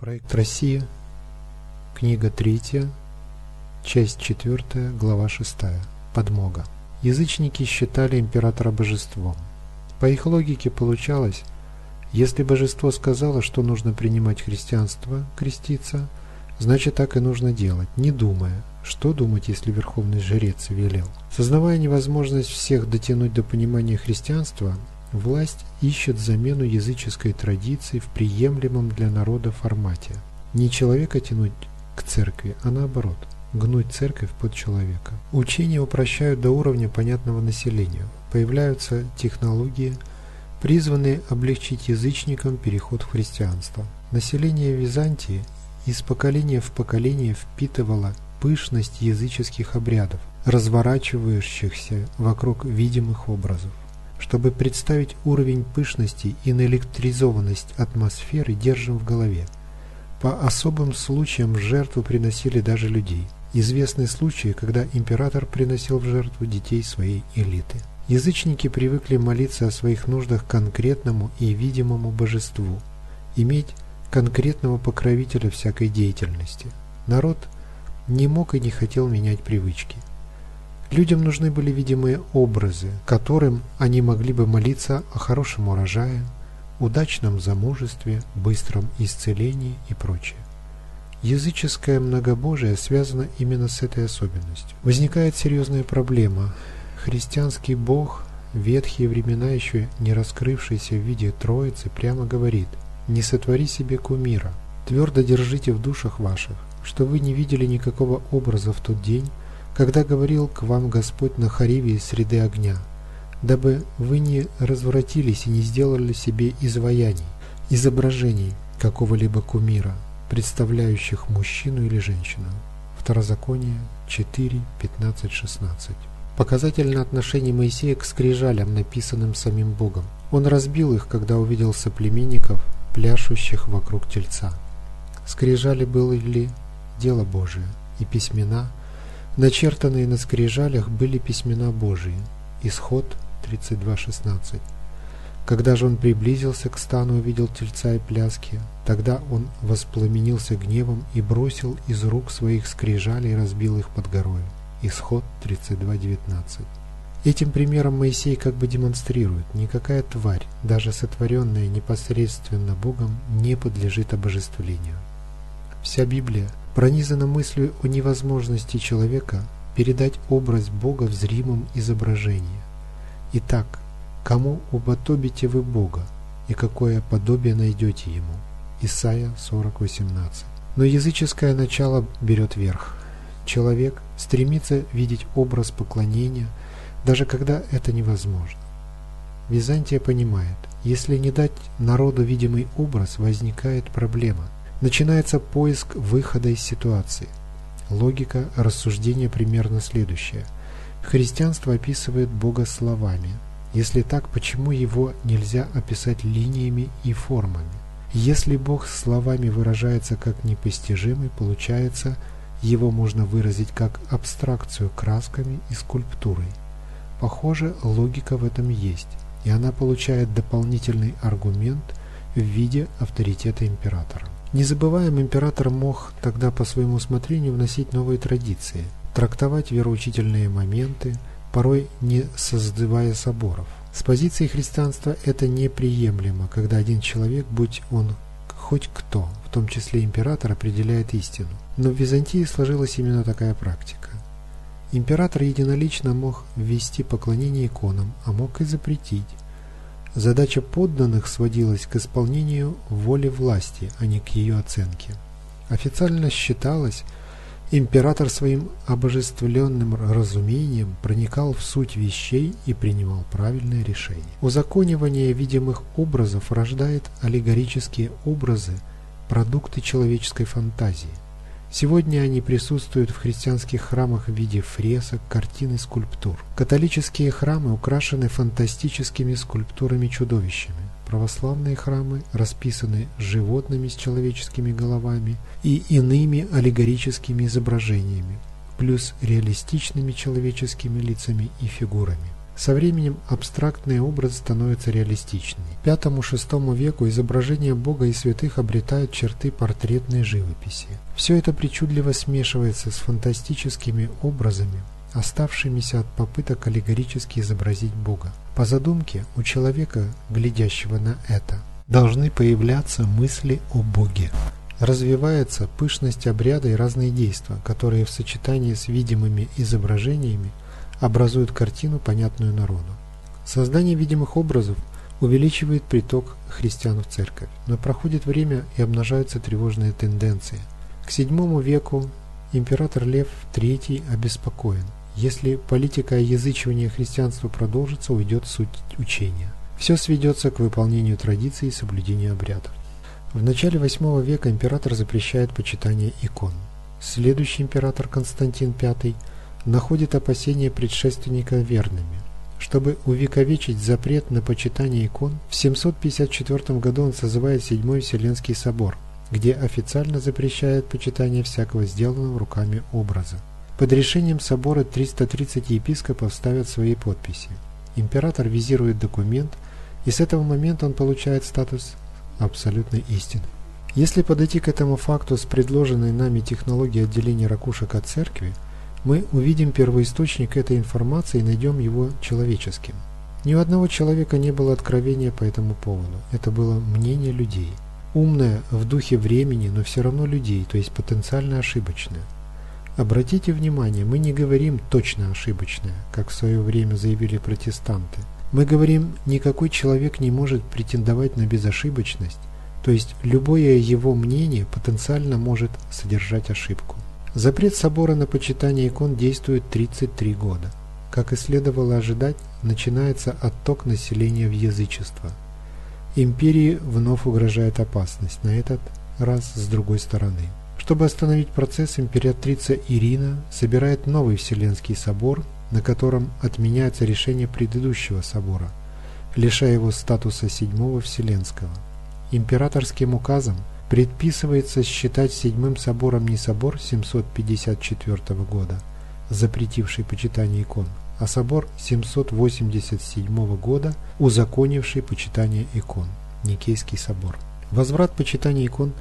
Проект «Россия», книга 3, часть 4, глава 6, подмога. Язычники считали императора божеством. По их логике получалось, если божество сказало, что нужно принимать христианство, креститься, значит так и нужно делать, не думая, что думать, если верховный жрец велел. Сознавая невозможность всех дотянуть до понимания христианства, Власть ищет замену языческой традиции в приемлемом для народа формате. Не человека тянуть к церкви, а наоборот, гнуть церковь под человека. Учения упрощают до уровня понятного населению. Появляются технологии, призванные облегчить язычникам переход в христианство. Население Византии из поколения в поколение впитывало пышность языческих обрядов, разворачивающихся вокруг видимых образов. Чтобы представить уровень пышности и наэлектризованность атмосферы, держим в голове. По особым случаям жертву приносили даже людей. Известны случаи, когда император приносил в жертву детей своей элиты. Язычники привыкли молиться о своих нуждах конкретному и видимому божеству, иметь конкретного покровителя всякой деятельности. Народ не мог и не хотел менять привычки – Людям нужны были видимые образы, которым они могли бы молиться о хорошем урожае, удачном замужестве, быстром исцелении и прочее. Языческое многобожие связано именно с этой особенностью. Возникает серьезная проблема. Христианский Бог, ветхие времена еще не раскрывшийся в виде Троицы, прямо говорит «Не сотвори себе кумира, твердо держите в душах ваших, что вы не видели никакого образа в тот день, когда говорил к вам Господь на Хариве среды огня, дабы вы не развратились и не сделали себе изваяний, изображений какого-либо кумира, представляющих мужчину или женщину. Второзаконие 4, 15, 16. Показательно отношение Моисея к скрижалям, написанным самим Богом. Он разбил их, когда увидел соплеменников, пляшущих вокруг тельца. Скрижали были дело Божие, и письмена – Начертанные на скрижалях были письмена Божии. Исход 32.16. Когда же он приблизился к стану увидел тельца и пляски, тогда он воспламенился гневом и бросил из рук своих скрижали и разбил их под горою. Исход 32.19. Этим примером Моисей как бы демонстрирует, никакая тварь, даже сотворенная непосредственно Богом, не подлежит обожествлению. Вся Библия пронизана мыслью о невозможности человека передать образ Бога в зримом изображении. Итак, кому уподобите вы Бога, и какое подобие найдете Ему? Исайя 40:18. Но языческое начало берет верх. Человек стремится видеть образ поклонения, даже когда это невозможно. Византия понимает, если не дать народу видимый образ, возникает проблема – Начинается поиск выхода из ситуации. Логика рассуждения примерно следующая. Христианство описывает Бога словами. Если так, почему его нельзя описать линиями и формами? Если Бог словами выражается как непостижимый, получается, его можно выразить как абстракцию красками и скульптурой. Похоже, логика в этом есть, и она получает дополнительный аргумент в виде авторитета императора. Не забываем, император мог тогда по своему усмотрению вносить новые традиции, трактовать вероучительные моменты, порой не создавая соборов. С позиции христианства это неприемлемо, когда один человек, будь он хоть кто, в том числе император, определяет истину. Но в Византии сложилась именно такая практика. Император единолично мог ввести поклонение иконам, а мог и запретить. Задача подданных сводилась к исполнению воли власти, а не к ее оценке. Официально считалось, император своим обожествленным разумением проникал в суть вещей и принимал правильные решения. Узаконивание видимых образов рождает аллегорические образы, продукты человеческой фантазии. Сегодня они присутствуют в христианских храмах в виде фресок, картин и скульптур. Католические храмы украшены фантастическими скульптурами-чудовищами. Православные храмы расписаны животными с человеческими головами и иными аллегорическими изображениями, плюс реалистичными человеческими лицами и фигурами. Со временем абстрактные образы становятся реалистичными. В V-VI веку изображения Бога и святых обретают черты портретной живописи. Все это причудливо смешивается с фантастическими образами, оставшимися от попыток аллегорически изобразить Бога. По задумке у человека, глядящего на это, должны появляться мысли о Боге. Развивается пышность обряда и разные действия, которые в сочетании с видимыми изображениями образуют картину, понятную народу. Создание видимых образов увеличивает приток христиан в церковь, но проходит время и обнажаются тревожные тенденции. К VII веку император Лев III обеспокоен. Если политика язычивания христианства продолжится, уйдет суть учения. Все сведется к выполнению традиций и соблюдению обрядов. В начале VIII века император запрещает почитание икон. Следующий император Константин V находит опасения предшественника верными. Чтобы увековечить запрет на почитание икон, в 754 году он созывает Седьмой Вселенский собор, где официально запрещает почитание всякого сделанного руками образа. Под решением собора 330 епископов ставят свои подписи. Император визирует документ, и с этого момента он получает статус абсолютной истины. Если подойти к этому факту с предложенной нами технологией отделения ракушек от церкви, мы увидим первоисточник этой информации и найдем его человеческим. Ни у одного человека не было откровения по этому поводу. Это было мнение людей. Умное в духе времени, но все равно людей, то есть потенциально ошибочное. Обратите внимание, мы не говорим точно ошибочное, как в свое время заявили протестанты. Мы говорим, никакой человек не может претендовать на безошибочность, то есть любое его мнение потенциально может содержать ошибку. Запрет собора на почитание икон действует 33 года. Как и следовало ожидать, начинается отток населения в язычество. Империи вновь угрожает опасность, на этот раз с другой стороны. Чтобы остановить процесс, императрица Ирина собирает новый Вселенский собор, на котором отменяется решение предыдущего собора, лишая его статуса Седьмого Вселенского. Императорским указом – Предписывается считать седьмым собором не собор 754 года, запретивший почитание икон, а собор 787 года, узаконивший почитание икон, Никейский собор. Возврат почитания икон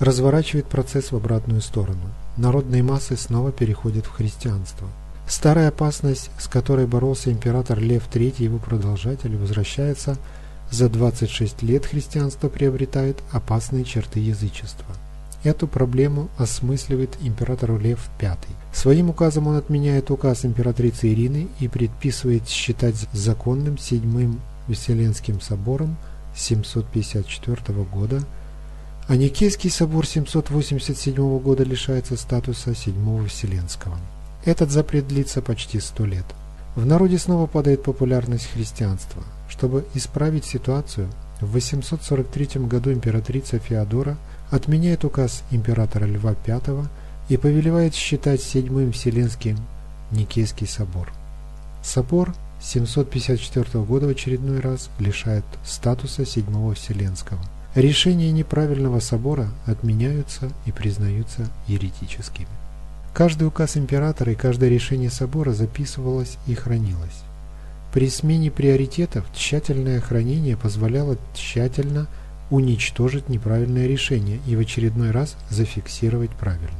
разворачивает процесс в обратную сторону. Народные массы снова переходят в христианство. Старая опасность, с которой боролся император Лев III и его продолжатели, возвращается – за 26 лет христианство приобретает опасные черты язычества. Эту проблему осмысливает император Лев V. Своим указом он отменяет указ императрицы Ирины и предписывает считать законным Седьмым Вселенским собором 754 года, а Никейский собор 787 года лишается статуса Седьмого Вселенского. Этот запрет длится почти сто лет. В народе снова падает популярность христианства. Чтобы исправить ситуацию, в 843 году императрица Феодора отменяет указ императора Льва V и повелевает считать Седьмым Вселенским Никейский собор. Собор 754 года в очередной раз лишает статуса Седьмого Вселенского. Решения неправильного собора отменяются и признаются еретическими. Каждый указ императора и каждое решение собора записывалось и хранилось. При смене приоритетов тщательное хранение позволяло тщательно уничтожить неправильное решение и в очередной раз зафиксировать правильное.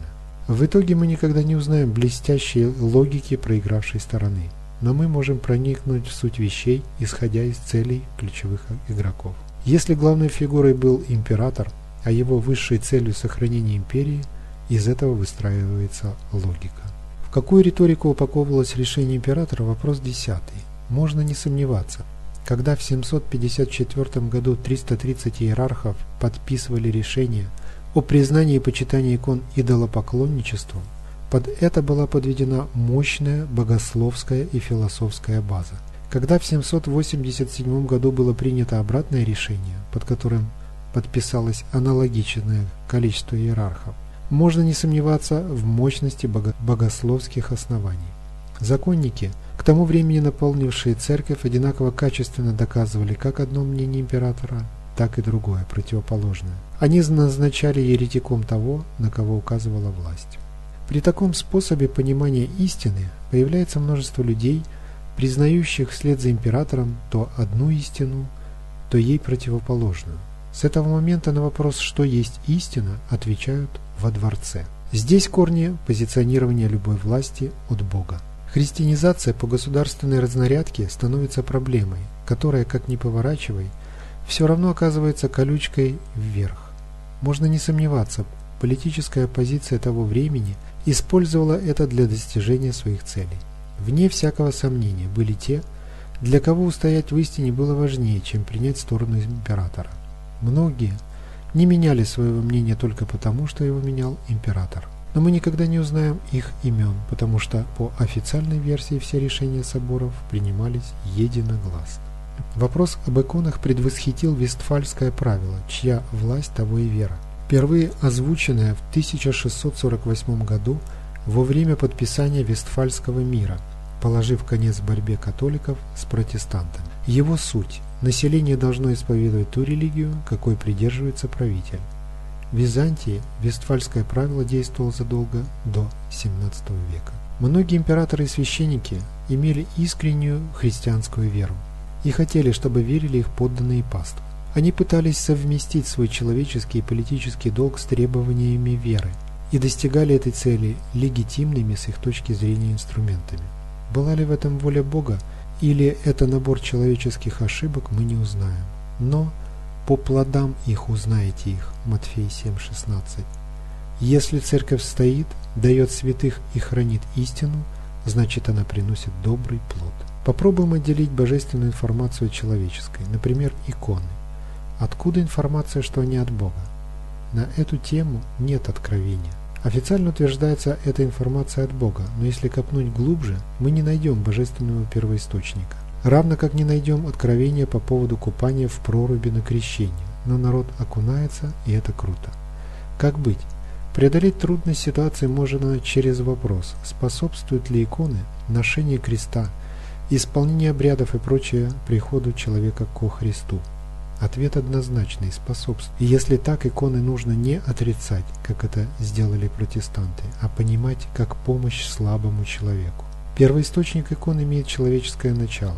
В итоге мы никогда не узнаем блестящей логики проигравшей стороны, но мы можем проникнуть в суть вещей, исходя из целей ключевых игроков. Если главной фигурой был император, а его высшей целью сохранение империи, из этого выстраивается логика. В какую риторику упаковывалось решение императора – вопрос десятый можно не сомневаться. Когда в 754 году 330 иерархов подписывали решение о признании и почитании икон идолопоклонничеством, под это была подведена мощная богословская и философская база. Когда в 787 году было принято обратное решение, под которым подписалось аналогичное количество иерархов, можно не сомневаться в мощности богословских оснований. Законники – к тому времени наполнившие церковь одинаково качественно доказывали как одно мнение императора, так и другое, противоположное. Они назначали еретиком того, на кого указывала власть. При таком способе понимания истины появляется множество людей, признающих вслед за императором то одну истину, то ей противоположную. С этого момента на вопрос, что есть истина, отвечают во дворце. Здесь корни позиционирования любой власти от Бога. Христианизация по государственной разнарядке становится проблемой, которая, как ни поворачивай, все равно оказывается колючкой вверх. Можно не сомневаться, политическая оппозиция того времени использовала это для достижения своих целей. Вне всякого сомнения были те, для кого устоять в истине было важнее, чем принять сторону императора. Многие не меняли своего мнения только потому, что его менял император. Но мы никогда не узнаем их имен, потому что по официальной версии все решения соборов принимались единогласно. Вопрос об иконах предвосхитил Вестфальское правило «чья власть, того и вера», впервые озвученное в 1648 году во время подписания Вестфальского мира, положив конец борьбе католиков с протестантами. Его суть – население должно исповедовать ту религию, какой придерживается правитель. Византии Вестфальское правило действовало задолго до XVII века. Многие императоры и священники имели искреннюю христианскую веру и хотели, чтобы верили их подданные паства. Они пытались совместить свой человеческий и политический долг с требованиями веры и достигали этой цели легитимными с их точки зрения инструментами. Была ли в этом воля Бога или это набор человеческих ошибок, мы не узнаем. Но по плодам их узнаете их. Матфей 7:16. Если церковь стоит, дает святых и хранит истину, значит она приносит добрый плод. Попробуем отделить божественную информацию от человеческой, например, иконы. Откуда информация, что они от Бога? На эту тему нет откровения. Официально утверждается эта информация от Бога, но если копнуть глубже, мы не найдем божественного первоисточника. Равно как не найдем откровения по поводу купания в проруби на крещение, но народ окунается, и это круто. Как быть? Преодолеть трудность ситуации можно через вопрос, способствуют ли иконы ношение креста, исполнение обрядов и прочее приходу человека ко Христу. Ответ однозначный – способствует. Если так, иконы нужно не отрицать, как это сделали протестанты, а понимать как помощь слабому человеку. Первоисточник икон имеет человеческое начало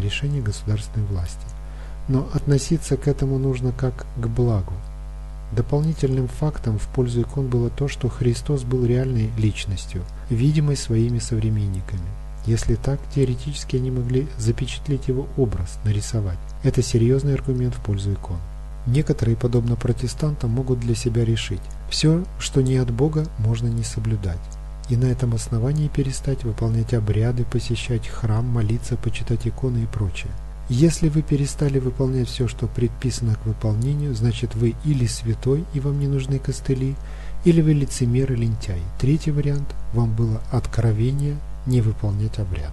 решение государственной власти. Но относиться к этому нужно как к благу. Дополнительным фактом в пользу икон было то, что Христос был реальной личностью, видимой своими современниками. Если так, теоретически они могли запечатлеть его образ, нарисовать. Это серьезный аргумент в пользу икон. Некоторые, подобно протестантам, могут для себя решить, все, что не от Бога, можно не соблюдать и на этом основании перестать выполнять обряды, посещать храм, молиться, почитать иконы и прочее. Если вы перестали выполнять все, что предписано к выполнению, значит вы или святой и вам не нужны костыли, или вы лицемер и лентяй. Третий вариант – вам было откровение не выполнять обряд.